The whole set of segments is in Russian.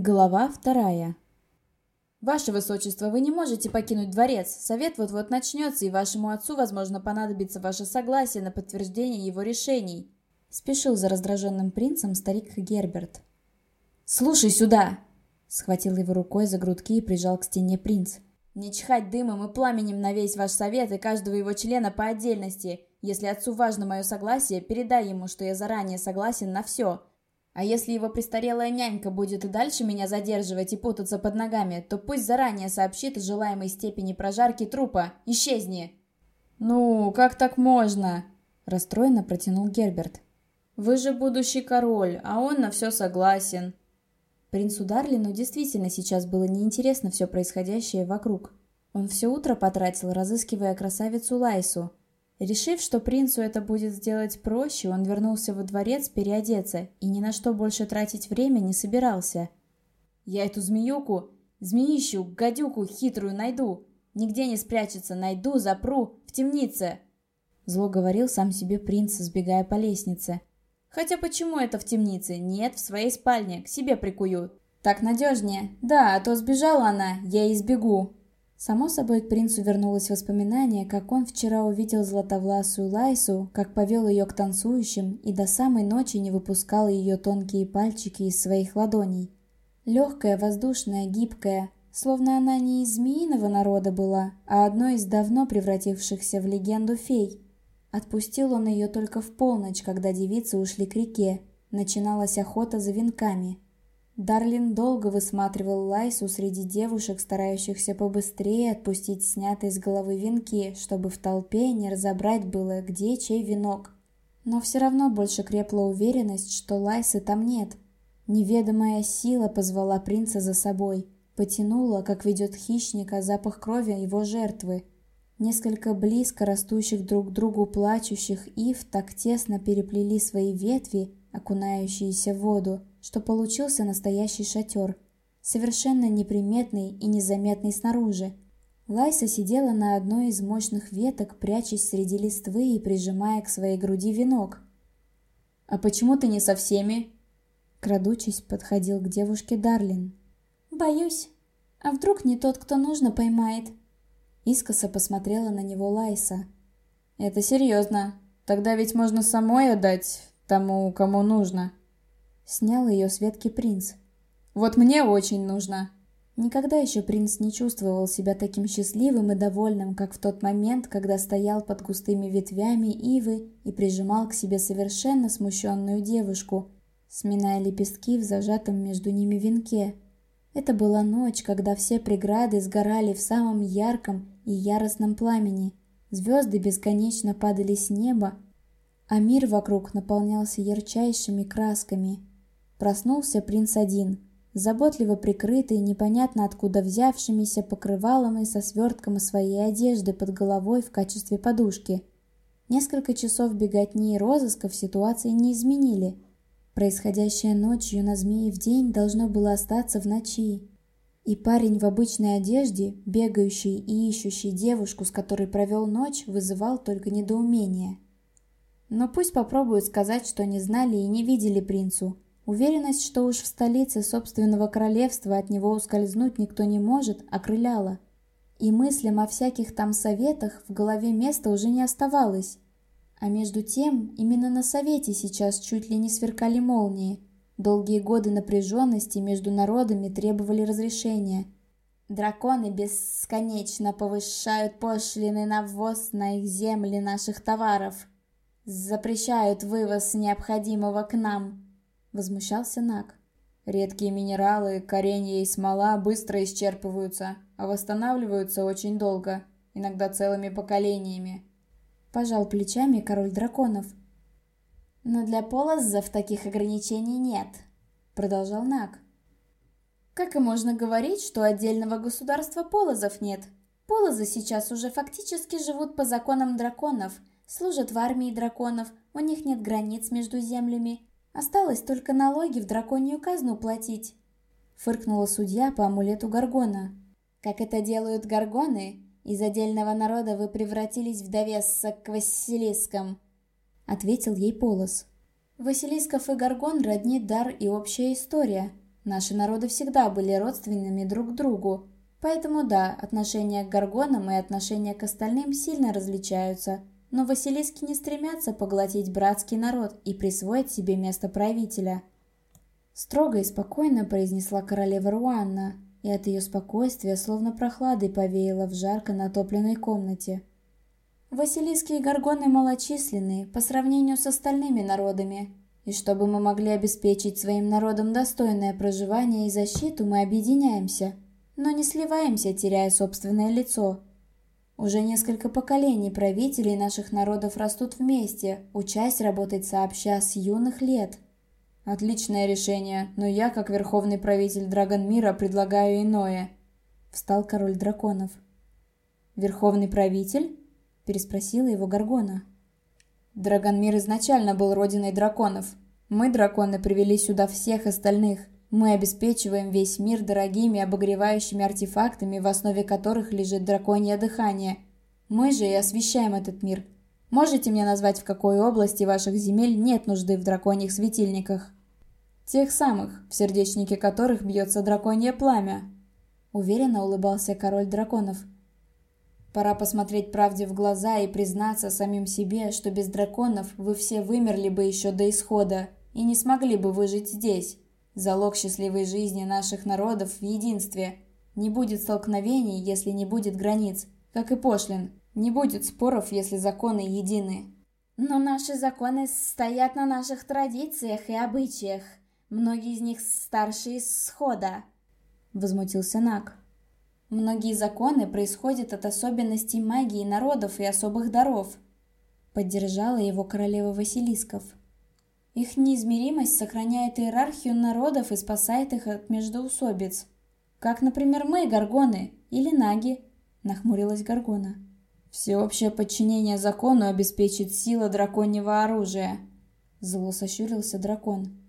Глава вторая. «Ваше Высочество, вы не можете покинуть дворец. Совет вот-вот начнется, и вашему отцу, возможно, понадобится ваше согласие на подтверждение его решений», — спешил за раздраженным принцем старик Герберт. «Слушай сюда!» — схватил его рукой за грудки и прижал к стене принц. «Не чихать дымом и пламенем на весь ваш совет и каждого его члена по отдельности. Если отцу важно мое согласие, передай ему, что я заранее согласен на все. А если его престарелая нянька будет и дальше меня задерживать и путаться под ногами, то пусть заранее сообщит о желаемой степени прожарки трупа. Исчезни!» «Ну, как так можно?» – расстроенно протянул Герберт. «Вы же будущий король, а он на все согласен». Принцу Дарлину действительно сейчас было неинтересно все происходящее вокруг. Он все утро потратил, разыскивая красавицу Лайсу, Решив, что принцу это будет сделать проще, он вернулся во дворец переодеться и ни на что больше тратить время не собирался. «Я эту змеюку, змеищу, гадюку хитрую найду. Нигде не спрячется, найду, запру, в темнице!» Зло говорил сам себе принц, сбегая по лестнице. «Хотя почему это в темнице? Нет, в своей спальне, к себе прикую. Так надежнее. Да, а то сбежала она, я избегу». Само собой, к принцу вернулось воспоминание, как он вчера увидел златовласую Лайсу, как повел ее к танцующим и до самой ночи не выпускал ее тонкие пальчики из своих ладоней. Легкая, воздушная, гибкая, словно она не из змеиного народа была, а одной из давно превратившихся в легенду фей. Отпустил он ее только в полночь, когда девицы ушли к реке. Начиналась охота за венками – Дарлин долго высматривал Лайсу среди девушек, старающихся побыстрее отпустить снятые с головы венки, чтобы в толпе не разобрать было, где чей венок. Но все равно больше крепла уверенность, что Лайсы там нет. Неведомая сила позвала принца за собой, потянула, как ведет хищника, запах крови его жертвы. Несколько близко растущих друг к другу плачущих ив так тесно переплели свои ветви, окунающиеся в воду, что получился настоящий шатер, совершенно неприметный и незаметный снаружи. Лайса сидела на одной из мощных веток, прячась среди листвы и прижимая к своей груди венок. «А почему ты не со всеми?» Крадучись, подходил к девушке Дарлин. «Боюсь. А вдруг не тот, кто нужно, поймает?» Искоса посмотрела на него Лайса. «Это серьезно. Тогда ведь можно самой отдать тому, кому нужно». Снял ее с ветки принц. «Вот мне очень нужно!» Никогда еще принц не чувствовал себя таким счастливым и довольным, как в тот момент, когда стоял под густыми ветвями ивы и прижимал к себе совершенно смущенную девушку, сминая лепестки в зажатом между ними венке. Это была ночь, когда все преграды сгорали в самом ярком и яростном пламени. Звезды бесконечно падали с неба, а мир вокруг наполнялся ярчайшими красками – Проснулся принц один, заботливо прикрытый, непонятно откуда взявшимися покрывалом и со свертком своей одежды под головой в качестве подушки. Несколько часов беготни и розысков ситуации не изменили. Происходящее ночью на змеи в день должно было остаться в ночи. И парень в обычной одежде, бегающий и ищущий девушку, с которой провел ночь, вызывал только недоумение. Но пусть попробуют сказать, что не знали и не видели принцу – Уверенность, что уж в столице собственного королевства от него ускользнуть никто не может, окрыляла. И мыслям о всяких там советах в голове места уже не оставалось. А между тем, именно на совете сейчас чуть ли не сверкали молнии. Долгие годы напряженности между народами требовали разрешения. Драконы бесконечно повышают пошлины на ввоз на их земли наших товаров. Запрещают вывоз необходимого к нам – возмущался Нак. Редкие минералы, коренья и смола быстро исчерпываются, а восстанавливаются очень долго, иногда целыми поколениями. Пожал плечами король драконов. Но для полозов таких ограничений нет, продолжал Нак. Как и можно говорить, что отдельного государства полозов нет? Полозы сейчас уже фактически живут по законам драконов, служат в армии драконов, у них нет границ между землями, Осталось только налоги в драконью казну платить. Фыркнула судья по амулету Гаргона. Как это делают гаргоны, из отдельного народа вы превратились в довесок к Василискам. Ответил ей Полос. Василисков и Гаргон родни дар и общая история. Наши народы всегда были родственными друг другу, поэтому да, отношения к горгонам и отношения к остальным сильно различаются, но Василиски не стремятся поглотить братский народ и присвоить себе место правителя. Строго и спокойно произнесла королева Руанна, и от ее спокойствия словно прохладой повеяло в жарко натопленной комнате. Василиски и горгоны малочисленные по сравнению с остальными народами, и чтобы мы могли обеспечить своим народам достойное проживание и защиту, мы объединяемся, но не сливаемся, теряя собственное лицо. Уже несколько поколений правителей наших народов растут вместе, учась работать сообща с юных лет. Отличное решение, но я, как верховный правитель Драгонмира, предлагаю иное. Встал король драконов. Верховный правитель? Переспросила его Гаргона. Драгонмир изначально был родиной драконов. Мы, драконы, привели сюда всех остальных. Мы обеспечиваем весь мир дорогими обогревающими артефактами, в основе которых лежит драконье дыхание. Мы же и освещаем этот мир. Можете мне назвать, в какой области ваших земель нет нужды в драконьих светильниках? Тех самых, в сердечнике которых бьется драконье пламя. Уверенно улыбался король драконов. Пора посмотреть правде в глаза и признаться самим себе, что без драконов вы все вымерли бы еще до исхода и не смогли бы выжить здесь. Залог счастливой жизни наших народов в единстве. Не будет столкновений, если не будет границ, как и пошлин. Не будет споров, если законы едины. Но наши законы стоят на наших традициях и обычаях. Многие из них старше исхода. Возмутился Нак. Многие законы происходят от особенностей магии народов и особых даров. Поддержала его королева Василисков. Их неизмеримость сохраняет иерархию народов и спасает их от междоусобиц. Как, например, мы, Гаргоны, или Наги, нахмурилась Гаргона. Всеобщее подчинение закону обеспечит сила драконьего оружия. Зло сощурился дракон.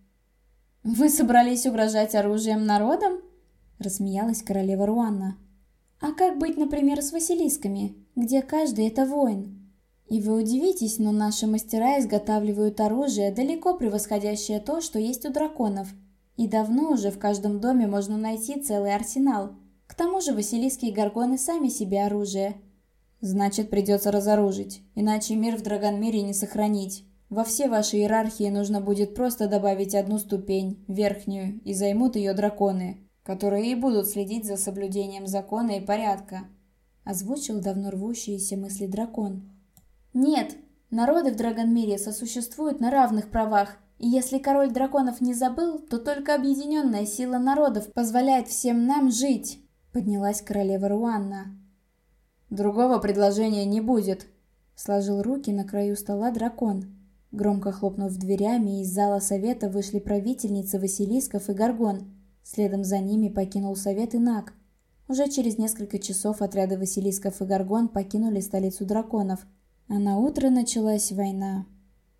«Вы собрались угрожать оружием народам?» Рассмеялась королева Руанна. А как быть, например, с Василисками, где каждый это воин? И вы удивитесь, но наши мастера изготавливают оружие, далеко превосходящее то, что есть у драконов. И давно уже в каждом доме можно найти целый арсенал. К тому же Василиски и Гаргоны сами себе оружие. Значит, придется разоружить, иначе мир в Драгонмире не сохранить. Во все ваши иерархии нужно будет просто добавить одну ступень, верхнюю, и займут ее драконы которые и будут следить за соблюдением закона и порядка», — озвучил давно рвущиеся мысли дракон. «Нет, народы в Драгонмире сосуществуют на равных правах, и если король драконов не забыл, то только объединенная сила народов позволяет всем нам жить», — поднялась королева Руанна. «Другого предложения не будет», — сложил руки на краю стола дракон. Громко хлопнув дверями, из зала совета вышли правительницы Василисков и Гаргон — Следом за ними покинул совет и Наг. Уже через несколько часов отряды Василисков и Гаргон покинули столицу драконов, а на утро началась война.